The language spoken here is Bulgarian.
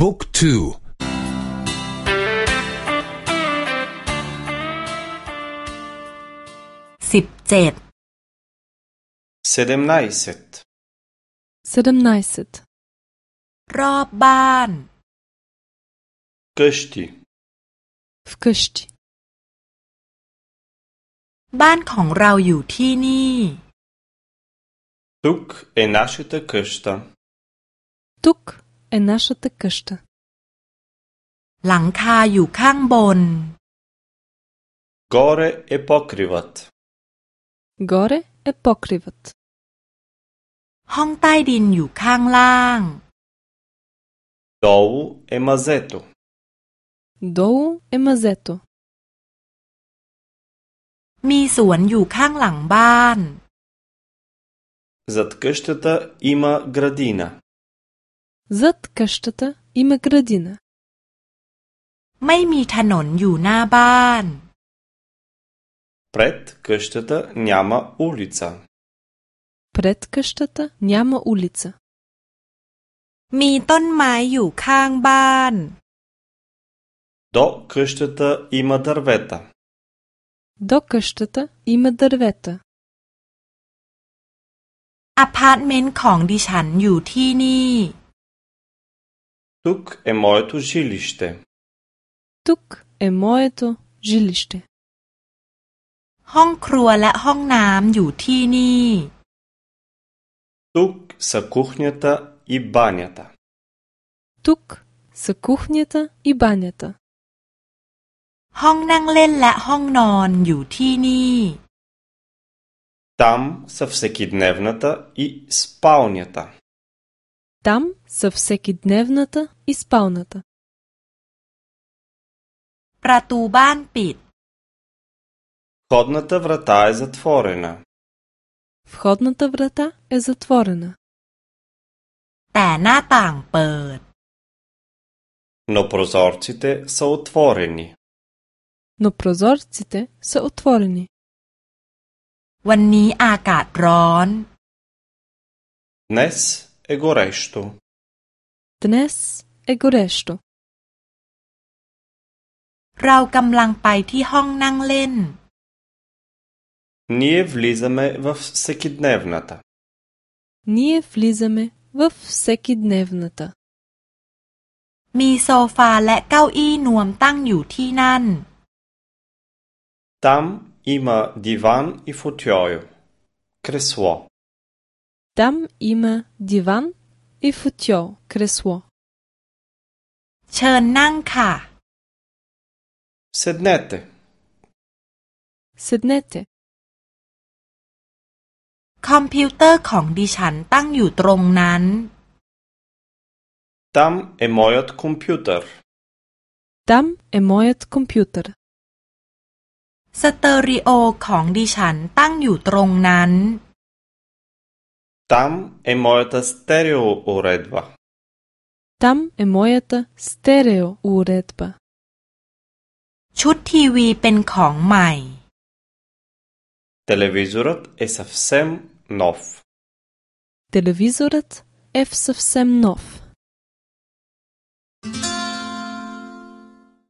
บุ๊กทูสิบเจ็ด sedemnaest 17. รอบบ้าน къщи Вкъщи. บ้านของเราอยู่ที่นี่ тук е нашата къща Тук е нашата къща. หลังคาอยู่ข้างบน горе е покривът Горе е покривът. ห้องใต้ดินอยู่ข้างล่าง долу е мазето Долу е мазето. มีสวนอยู่ข้างหลังบ้าน зад къщата има градина Зад къщата има градина. ไม่มีถนนอยู่หน้าบ้าน пред къщата няма улица Пред къщата няма улица. มีต้นไม้อยู่ข้างบ้าน до къщата има дървета До къщата има дървета. อพาร์ตเมนต์ของดิฉันอยู่ที่นี่ тук е моето жилище Тук е моето жилище. ห้องครัวและห้องน้ำอยู่ที่นี่ тук са кухнята и банята Тук са кухнята и банята. ห้องนั่งเล่นและห้องนอนอยู่ที่นี่ там са всекидневната и спалнята Там са всекидневната и спалната. ประตูบ้านปิด Входната врата е затворена Входната врата е затворена. แต่หน้าต่างเปิด но прозорците са отворени Но прозорците са отворени. วันนี้อากาศร้อน Днес е горещо. Днес е горещо. เรากำลังไปที่ห้องนั่งเล่น Ние влизаме в всекидневната. Ние влизаме във всекидневната. มีโซฟาและเก้าอี้นวมตั้งอยู่ที่นั่น Там има диван и футьойо. Кресло. Там има диван и футьол, кресло. เชิญนั่งค่ะ Седнете. Седнете. คอมพิวเตอร์ของดิฉันตั้งอยู่ตรงนั้น Там е моят компютър. Там е моят компютър. สเตอริโอของดิฉันตั้งอยู่ตรงนั้น Там е моята стереоуредба. Там е моята стереоуредба. ชุดทีวีเป็นของใหม่ Телевизорът е съвсем нов. Телевизорът е в съвсем нов.